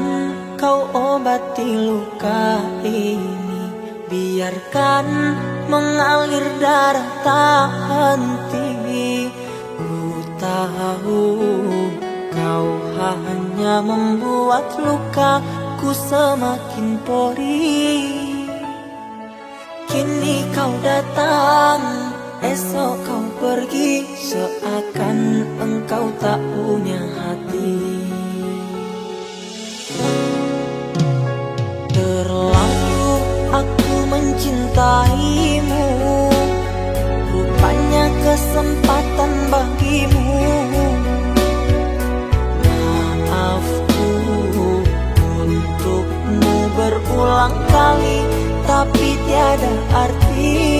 mengobati luka ini. Biarkan mengalir darah tak henti. Ku tahu kau hanya membuat lukaku semakin perih Kini kau datang Esok kau pergi. Seakan engkau tak punya hati mencintaimu. Rupanya kesempatan bagimu. Maafku untukmu berulang kali Tapi tiada arti